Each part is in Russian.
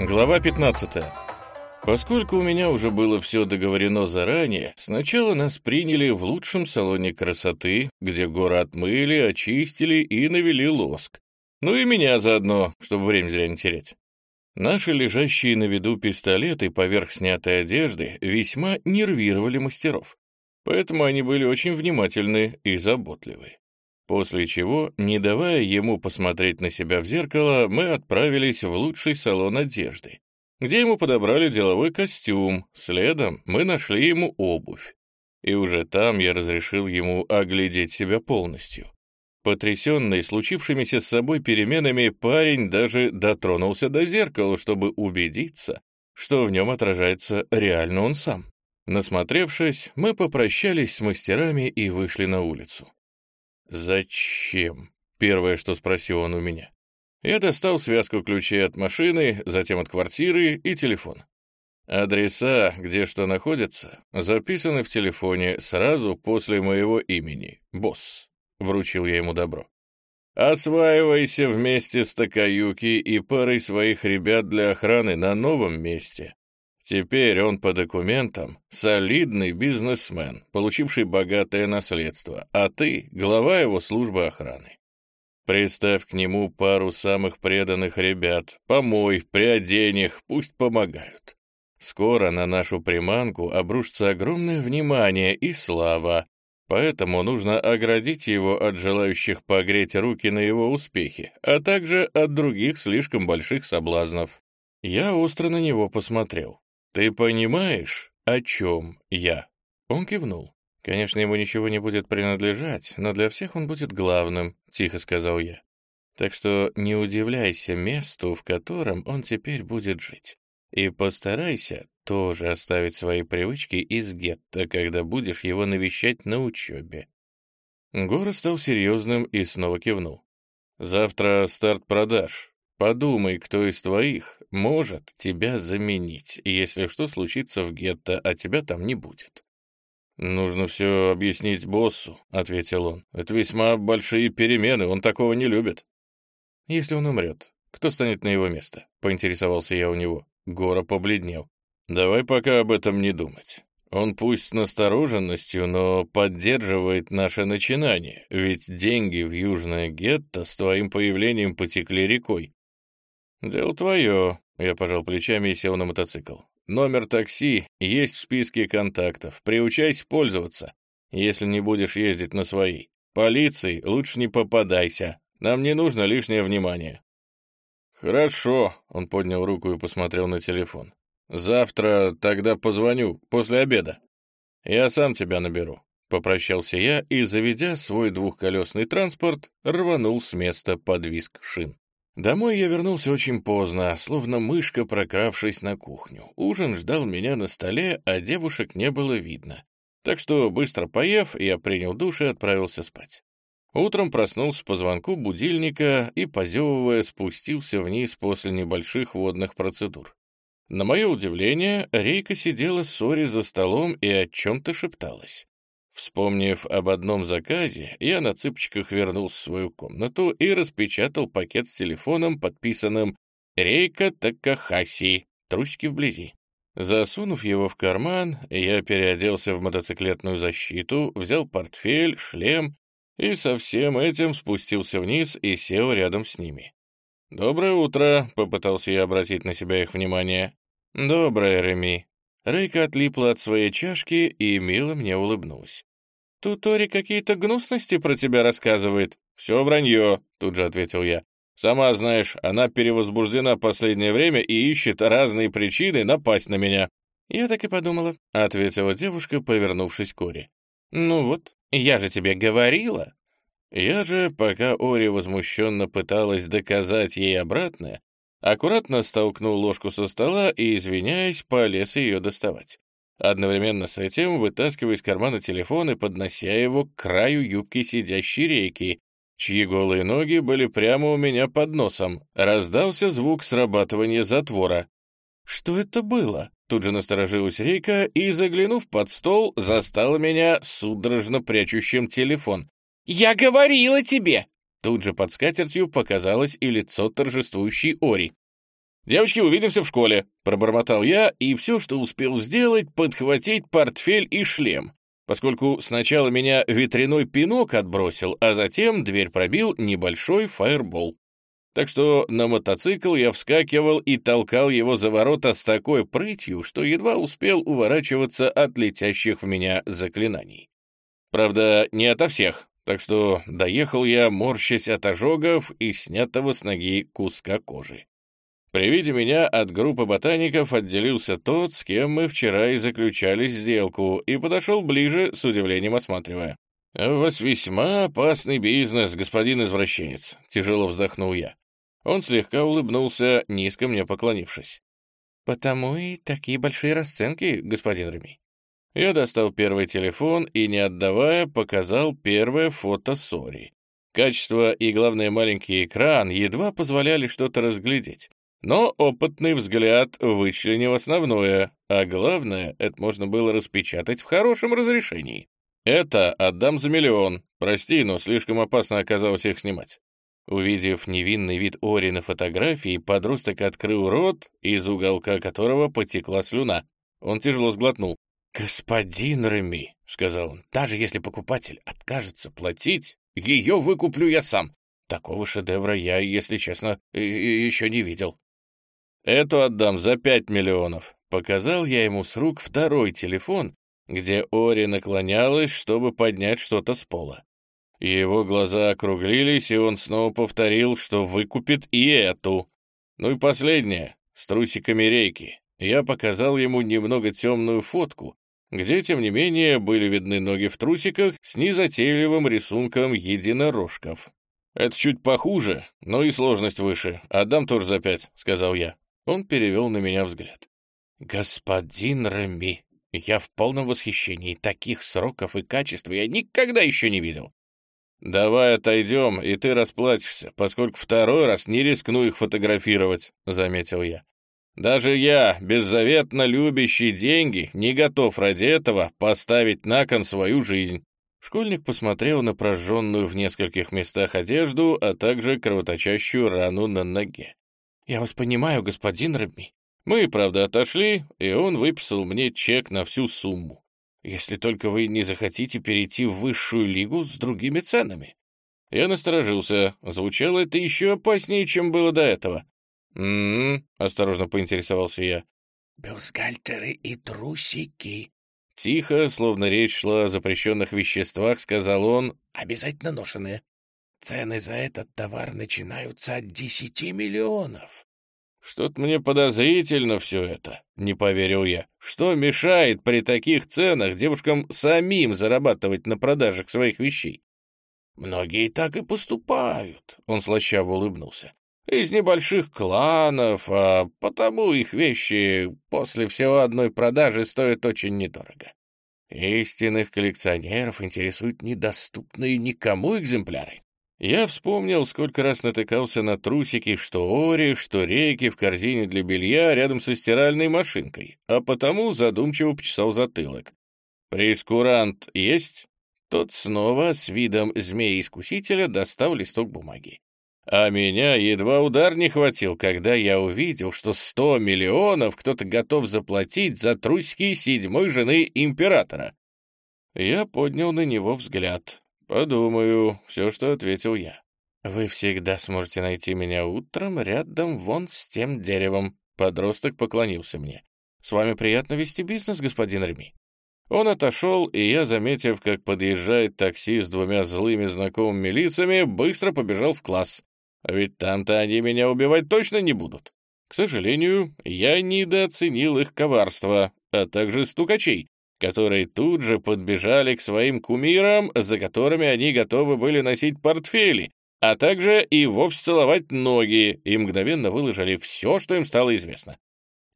Глава 15. Поскольку у меня уже было все договорено заранее, сначала нас приняли в лучшем салоне красоты, где горы отмыли, очистили и навели лоск. Ну и меня заодно, чтобы время зря не терять. Наши лежащие на виду пистолеты поверх снятой одежды весьма нервировали мастеров, поэтому они были очень внимательны и заботливы. После чего, не давая ему посмотреть на себя в зеркало, мы отправились в лучший салон одежды, где ему подобрали деловой костюм, следом мы нашли ему обувь. И уже там я разрешил ему оглядеть себя полностью. Потрясенный случившимися с собой переменами, парень даже дотронулся до зеркала, чтобы убедиться, что в нем отражается реально он сам. Насмотревшись, мы попрощались с мастерами и вышли на улицу. «Зачем?» — первое, что спросил он у меня. Я достал связку ключей от машины, затем от квартиры и телефон. Адреса, где что находится, записаны в телефоне сразу после моего имени. Босс. Вручил я ему добро. Осваивайся вместе с Такаюки и парой своих ребят для охраны на новом месте. Теперь он по документам солидный бизнесмен, получивший богатое наследство, а ты — глава его службы охраны. Приставь к нему пару самых преданных ребят, помой, приодень их, пусть помогают. Скоро на нашу приманку обрушится огромное внимание и слава, поэтому нужно оградить его от желающих погреть руки на его успехи, а также от других слишком больших соблазнов. Я остро на него посмотрел. «Ты понимаешь, о чем я?» Он кивнул. «Конечно, ему ничего не будет принадлежать, но для всех он будет главным», — тихо сказал я. «Так что не удивляйся месту, в котором он теперь будет жить. И постарайся тоже оставить свои привычки из гетто, когда будешь его навещать на учебе». Гора стал серьезным и снова кивнул. «Завтра старт продаж. Подумай, кто из твоих может тебя заменить, если что случится в гетто, а тебя там не будет. «Нужно все объяснить боссу», — ответил он. «Это весьма большие перемены, он такого не любит». «Если он умрет, кто станет на его место?» — поинтересовался я у него. Гора побледнел. «Давай пока об этом не думать. Он пусть с настороженностью, но поддерживает наше начинание, ведь деньги в Южное гетто с твоим появлением потекли рекой. «Дело твое», — я пожал плечами и сел на мотоцикл. «Номер такси есть в списке контактов. Приучайся пользоваться, если не будешь ездить на своей. Полиции лучше не попадайся. Нам не нужно лишнее внимание». «Хорошо», — он поднял руку и посмотрел на телефон. «Завтра тогда позвоню, после обеда. Я сам тебя наберу». Попрощался я и, заведя свой двухколесный транспорт, рванул с места под виск шин. Домой я вернулся очень поздно, словно мышка, прокравшись на кухню. Ужин ждал меня на столе, а девушек не было видно. Так что, быстро поев, я принял душ и отправился спать. Утром проснулся по звонку будильника и, позевывая, спустился вниз после небольших водных процедур. На мое удивление, Рейка сидела с Сори за столом и о чем-то шепталась. Вспомнив об одном заказе, я на цыпочках вернулся в свою комнату и распечатал пакет с телефоном, подписанным «Рейка Такахаси», трусики вблизи. Засунув его в карман, я переоделся в мотоциклетную защиту, взял портфель, шлем и со всем этим спустился вниз и сел рядом с ними. «Доброе утро», — попытался я обратить на себя их внимание. «Доброе, Реми», Рейка отлипла от своей чашки и мило мне улыбнулась. «Тут Тори какие-то гнусности про тебя рассказывает». «Все вранье», — тут же ответил я. «Сама знаешь, она перевозбуждена последнее время и ищет разные причины напасть на меня». «Я так и подумала», — ответила девушка, повернувшись к Ори. «Ну вот, я же тебе говорила». Я же, пока Ори возмущенно пыталась доказать ей обратное, аккуратно столкнул ложку со стола и, извиняясь, полез ее доставать. Одновременно с этим вытаскивая из кармана телефон и поднося его к краю юбки сидящей рейки, чьи голые ноги были прямо у меня под носом. Раздался звук срабатывания затвора. «Что это было?» Тут же насторожилась Рейка и, заглянув под стол, застала меня судорожно прячущим телефон. «Я говорила тебе!» Тут же под скатертью показалось и лицо торжествующей Ори. «Девочки, увидимся в школе», — пробормотал я, и все, что успел сделать, подхватить портфель и шлем, поскольку сначала меня ветряной пинок отбросил, а затем дверь пробил небольшой фаербол. Так что на мотоцикл я вскакивал и толкал его за ворота с такой прытью, что едва успел уворачиваться от летящих в меня заклинаний. Правда, не ото всех, так что доехал я, морщась от ожогов и снятого с ноги куска кожи. При виде меня от группы ботаников отделился тот, с кем мы вчера и заключали сделку, и подошел ближе, с удивлением осматривая. «У вас весьма опасный бизнес, господин извращенец», — тяжело вздохнул я. Он слегка улыбнулся, низко мне поклонившись. «Потому и такие большие расценки, господин Реми». Я достал первый телефон и, не отдавая, показал первое фото Сори. Качество и, главное, маленький экран едва позволяли что-то разглядеть. Но опытный взгляд вычленил основное, а главное, это можно было распечатать в хорошем разрешении. Это отдам за миллион. Прости, но слишком опасно оказалось их снимать. Увидев невинный вид Ори на фотографии, подросток открыл рот, из уголка которого потекла слюна. Он тяжело сглотнул. «Господин Реми», — сказал он, — «даже если покупатель откажется платить, ее выкуплю я сам. Такого шедевра я, если честно, еще не видел». «Эту отдам за пять миллионов». Показал я ему с рук второй телефон, где Ори наклонялась, чтобы поднять что-то с пола. Его глаза округлились, и он снова повторил, что выкупит и эту. Ну и последнее, с трусиками рейки. Я показал ему немного темную фотку, где, тем не менее, были видны ноги в трусиках с незатейливым рисунком единорожков. «Это чуть похуже, но и сложность выше. Отдам тоже за пять», — сказал я. Он перевел на меня взгляд. «Господин Реми, я в полном восхищении. Таких сроков и качеств я никогда еще не видел». «Давай отойдем, и ты расплатишься, поскольку второй раз не рискну их фотографировать», — заметил я. «Даже я, беззаветно любящий деньги, не готов ради этого поставить на кон свою жизнь». Школьник посмотрел на прожженную в нескольких местах одежду, а также кровоточащую рану на ноге. «Я вас понимаю, господин Рэбми. Мы, правда, отошли, и он выписал мне чек на всю сумму. Если только вы не захотите перейти в высшую лигу с другими ценами». Я насторожился. Звучало это еще опаснее, чем было до этого. «М-м-м», осторожно поинтересовался я. «Бюстгальтеры и трусики». Тихо, словно речь шла о запрещенных веществах, сказал он. «Обязательно ношеные. Цены за этот товар начинаются от десяти миллионов. Что-то мне подозрительно все это, не поверил я. Что мешает при таких ценах девушкам самим зарабатывать на продажах своих вещей? Многие так и поступают, он слащаво улыбнулся. Из небольших кланов, а потому их вещи после всего одной продажи стоят очень недорого. Истинных коллекционеров интересуют недоступные никому экземпляры. Я вспомнил, сколько раз натыкался на трусики, что ори, что рейки в корзине для белья рядом со стиральной машинкой, а потому задумчиво почесал затылок. «Прескурант есть?» Тот снова с видом змеи-искусителя достал листок бумаги. А меня едва удар не хватил, когда я увидел, что сто миллионов кто-то готов заплатить за трусики седьмой жены императора. Я поднял на него взгляд. «Подумаю, все, что ответил я». «Вы всегда сможете найти меня утром рядом вон с тем деревом». Подросток поклонился мне. «С вами приятно вести бизнес, господин Реми». Он отошел, и я, заметив, как подъезжает такси с двумя злыми знакомыми лицами, быстро побежал в класс. А ведь там-то они меня убивать точно не будут. К сожалению, я недооценил их коварство, а также стукачей, которые тут же подбежали к своим кумирам, за которыми они готовы были носить портфели, а также и вовсе целовать ноги, и мгновенно выложили все, что им стало известно.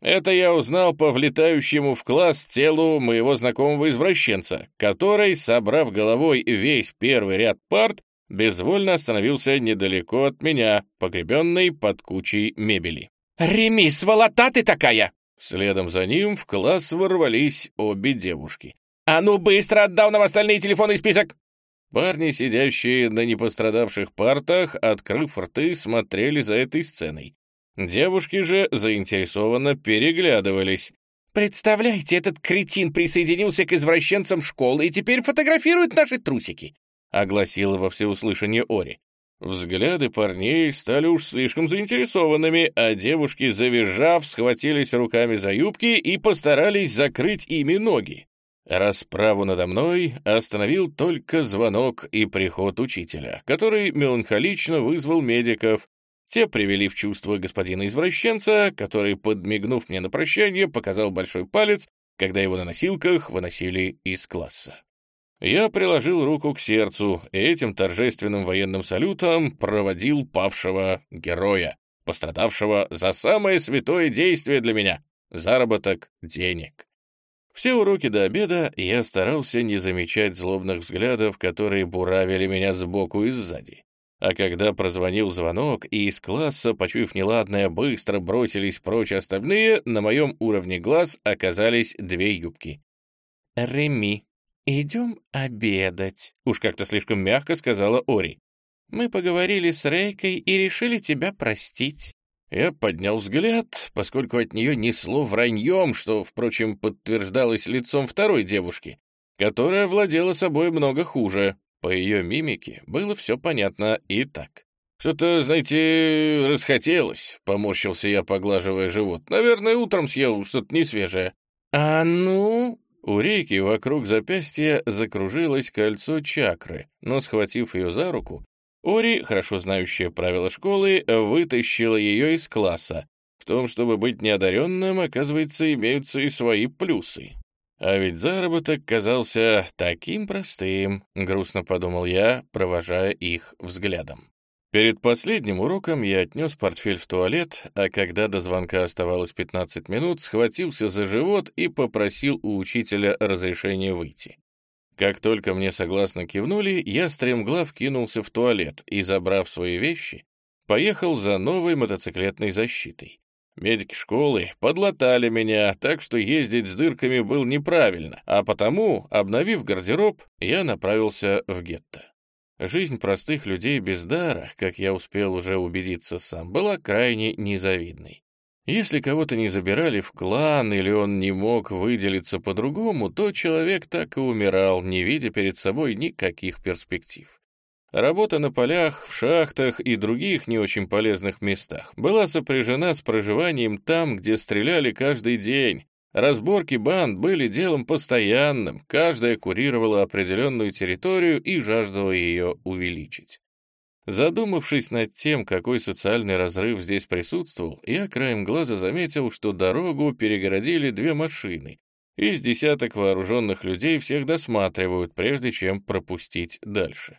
Это я узнал по влетающему в класс телу моего знакомого извращенца, который, собрав головой весь первый ряд парт, безвольно остановился недалеко от меня, погребенный под кучей мебели. «Реми, сволота ты такая!» Следом за ним в класс ворвались обе девушки. «А ну быстро отдал нам остальные телефонный список!» Парни, сидящие на непострадавших партах, открыв рты, смотрели за этой сценой. Девушки же заинтересованно переглядывались. «Представляете, этот кретин присоединился к извращенцам школы и теперь фотографирует наши трусики!» — огласила во всеуслышание Ори. Взгляды парней стали уж слишком заинтересованными, а девушки, завизжав, схватились руками за юбки и постарались закрыть ими ноги. Расправу надо мной остановил только звонок и приход учителя, который меланхолично вызвал медиков. Те привели в чувство господина-извращенца, который, подмигнув мне на прощание, показал большой палец, когда его на носилках выносили из класса. Я приложил руку к сердцу и этим торжественным военным салютом проводил павшего героя, пострадавшего за самое святое действие для меня — заработок денег. Все уроки до обеда я старался не замечать злобных взглядов, которые буравили меня сбоку и сзади. А когда прозвонил звонок, и из класса, почуяв неладное, быстро бросились прочь остальные, на моем уровне глаз оказались две юбки. «Реми», «Идем обедать», — уж как-то слишком мягко сказала Ори. «Мы поговорили с Рейкой и решили тебя простить». Я поднял взгляд, поскольку от нее несло враньем, что, впрочем, подтверждалось лицом второй девушки, которая владела собой много хуже. По ее мимике было все понятно и так. «Что-то, знаете, расхотелось», — поморщился я, поглаживая живот. «Наверное, утром съел что-то несвежее». «А ну...» У Рейки вокруг запястья закружилось кольцо чакры, но, схватив ее за руку, Ори, хорошо знающая правила школы, вытащила ее из класса. В том, чтобы быть неодаренным, оказывается, имеются и свои плюсы. А ведь заработок казался таким простым, грустно подумал я, провожая их взглядом. Перед последним уроком я отнес портфель в туалет, а когда до звонка оставалось 15 минут, схватился за живот и попросил у учителя разрешения выйти. Как только мне согласно кивнули, я стремглав кинулся в туалет и, забрав свои вещи, поехал за новой мотоциклетной защитой. Медики школы подлатали меня, так что ездить с дырками было неправильно, а потому, обновив гардероб, я направился в гетто. Жизнь простых людей без дара, как я успел уже убедиться сам, была крайне незавидной. Если кого-то не забирали в клан или он не мог выделиться по-другому, то человек так и умирал, не видя перед собой никаких перспектив. Работа на полях, в шахтах и других не очень полезных местах была сопряжена с проживанием там, где стреляли каждый день, Разборки банд были делом постоянным, каждая курировала определенную территорию и жаждала ее увеличить. Задумавшись над тем, какой социальный разрыв здесь присутствовал, я краем глаза заметил, что дорогу перегородили две машины, из десяток вооруженных людей всех досматривают, прежде чем пропустить дальше.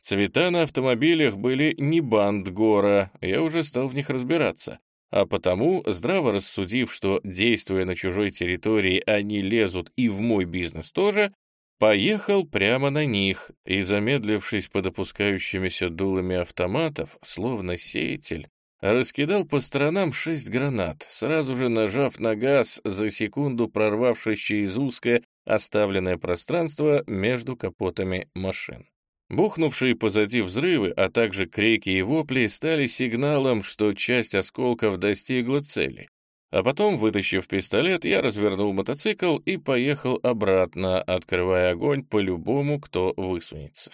Цвета на автомобилях были не банд гора, я уже стал в них разбираться а потому, здраво рассудив, что, действуя на чужой территории, они лезут и в мой бизнес тоже, поехал прямо на них и, замедлившись под опускающимися дулами автоматов, словно сеятель, раскидал по сторонам шесть гранат, сразу же нажав на газ, за секунду прорвавшись через узкое оставленное пространство между капотами машин. Бухнувшие позади взрывы, а также крики и вопли стали сигналом, что часть осколков достигла цели. А потом, вытащив пистолет, я развернул мотоцикл и поехал обратно, открывая огонь по любому, кто высунется.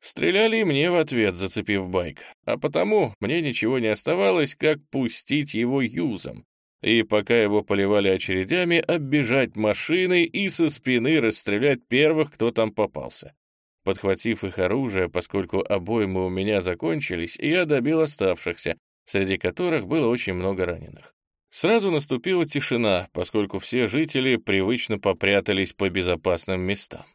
Стреляли мне в ответ, зацепив байк, а потому мне ничего не оставалось, как пустить его юзом, и пока его поливали очередями, оббежать машины и со спины расстрелять первых, кто там попался. Подхватив их оружие, поскольку обоймы у меня закончились, я добил оставшихся, среди которых было очень много раненых. Сразу наступила тишина, поскольку все жители привычно попрятались по безопасным местам.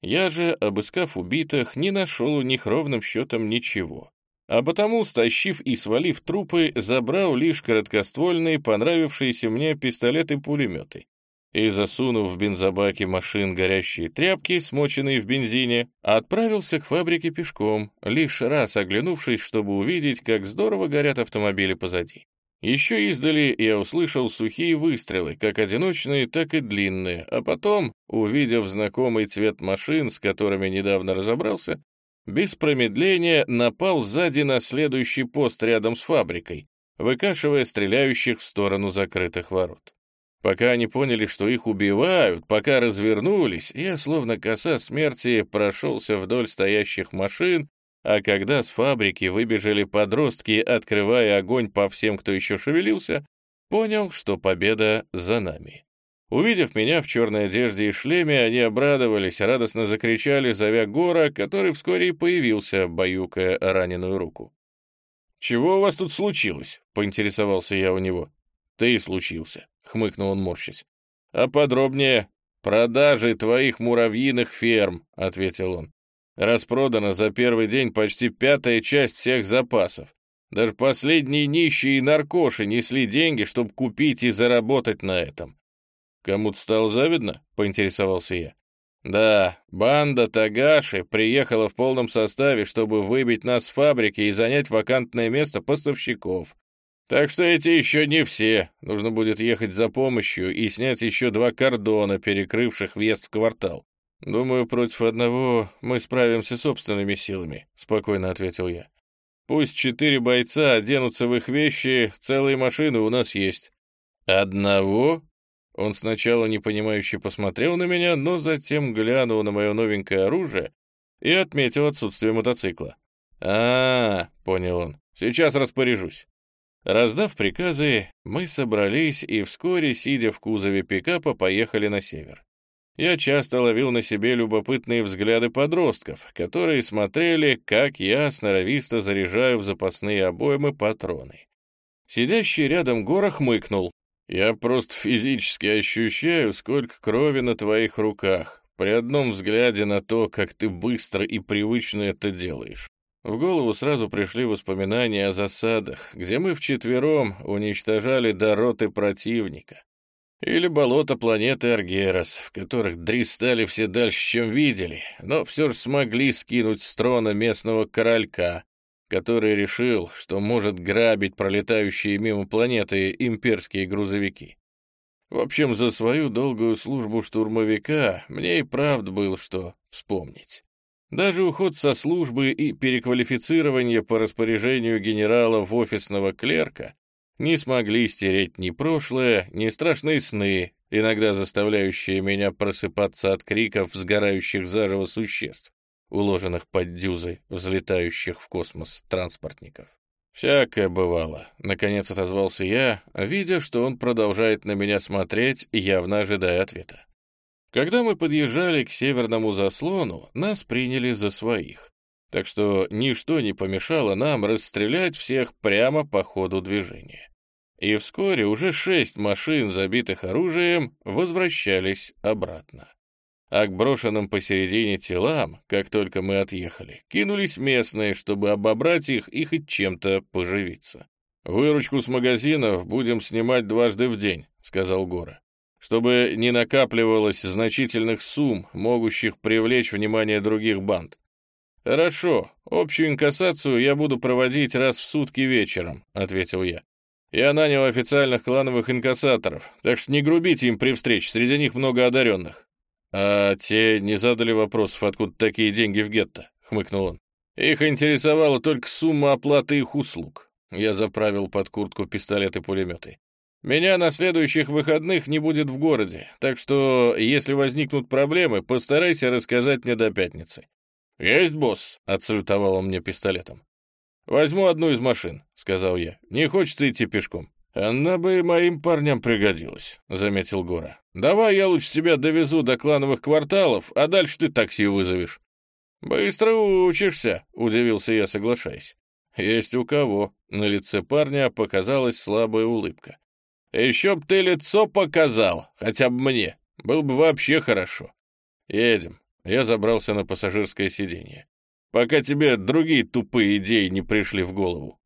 Я же, обыскав убитых, не нашел у них ровным счетом ничего. А потому, стащив и свалив трупы, забрал лишь короткоствольные, понравившиеся мне пистолеты-пулеметы и, засунув в бензобаки машин горящие тряпки, смоченные в бензине, отправился к фабрике пешком, лишь раз оглянувшись, чтобы увидеть, как здорово горят автомобили позади. Еще издали я услышал сухие выстрелы, как одиночные, так и длинные, а потом, увидев знакомый цвет машин, с которыми недавно разобрался, без промедления напал сзади на следующий пост рядом с фабрикой, выкашивая стреляющих в сторону закрытых ворот. Пока они поняли, что их убивают, пока развернулись, я, словно коса смерти, прошелся вдоль стоящих машин, а когда с фабрики выбежали подростки, открывая огонь по всем, кто еще шевелился, понял, что победа за нами. Увидев меня в черной одежде и шлеме, они обрадовались, радостно закричали, зовя Гора, который вскоре и появился, баюкая раненую руку. «Чего у вас тут случилось?» — поинтересовался я у него. «Ты и случился», — хмыкнул он, морщась. «А подробнее продажи твоих муравьиных ферм», — ответил он. «Распродана за первый день почти пятая часть всех запасов. Даже последние нищие и наркоши несли деньги, чтобы купить и заработать на этом». «Кому-то стало завидно?» — поинтересовался я. «Да, банда Тагаши приехала в полном составе, чтобы выбить нас с фабрики и занять вакантное место поставщиков. Так что эти еще не все. Нужно будет ехать за помощью и снять еще два кордона, перекрывших въезд в квартал. Думаю, против одного мы справимся собственными силами», — спокойно ответил я. «Пусть четыре бойца оденутся в их вещи, целые машины у нас есть». «Одного?» Он сначала непонимающе посмотрел на меня, но затем глянул на мое новенькое оружие и отметил отсутствие мотоцикла. а, -а, -а понял он, — «сейчас распоряжусь». Раздав приказы, мы собрались и вскоре, сидя в кузове пикапа, поехали на север. Я часто ловил на себе любопытные взгляды подростков, которые смотрели, как я сноровисто заряжаю в запасные обоймы патроны. Сидящий рядом горох мыкнул, я просто физически ощущаю, сколько крови на твоих руках, при одном взгляде на то, как ты быстро и привычно это делаешь. В голову сразу пришли воспоминания о засадах, где мы вчетвером уничтожали дороты противника. Или болото планеты Аргерас, в которых дристали все дальше, чем видели, но все же смогли скинуть с трона местного королька, который решил, что может грабить пролетающие мимо планеты имперские грузовики. В общем, за свою долгую службу штурмовика мне и правда было что вспомнить. Даже уход со службы и переквалифицирование по распоряжению генерала в офисного клерка не смогли стереть ни прошлое, ни страшные сны, иногда заставляющие меня просыпаться от криков сгорающих заживо существ уложенных под дюзы взлетающих в космос транспортников. «Всякое бывало», — наконец отозвался я, видя, что он продолжает на меня смотреть, явно ожидая ответа. Когда мы подъезжали к северному заслону, нас приняли за своих, так что ничто не помешало нам расстрелять всех прямо по ходу движения. И вскоре уже шесть машин, забитых оружием, возвращались обратно а к брошенным посередине телам, как только мы отъехали, кинулись местные, чтобы обобрать их и хоть чем-то поживиться. «Выручку с магазинов будем снимать дважды в день», — сказал Гора, «чтобы не накапливалось значительных сумм, могущих привлечь внимание других банд. «Хорошо, общую инкассацию я буду проводить раз в сутки вечером», — ответил я. «Я нанял официальных клановых инкассаторов, так что не грубите им при встрече, среди них много одаренных. «А те не задали вопросов, откуда такие деньги в гетто?» — хмыкнул он. «Их интересовала только сумма оплаты их услуг». Я заправил под куртку пистолет и пулеметы. «Меня на следующих выходных не будет в городе, так что, если возникнут проблемы, постарайся рассказать мне до пятницы». «Есть, босс», — отсалютовал он мне пистолетом. «Возьму одну из машин», — сказал я. «Не хочется идти пешком». «Она бы моим парням пригодилась», — заметил Гора. «Давай я лучше тебя довезу до клановых кварталов, а дальше ты такси вызовешь». «Быстро учишься», — удивился я, соглашаясь. «Есть у кого». На лице парня показалась слабая улыбка. «Еще б ты лицо показал, хотя бы мне. Было бы вообще хорошо». «Едем». Я забрался на пассажирское сиденье. «Пока тебе другие тупые идеи не пришли в голову».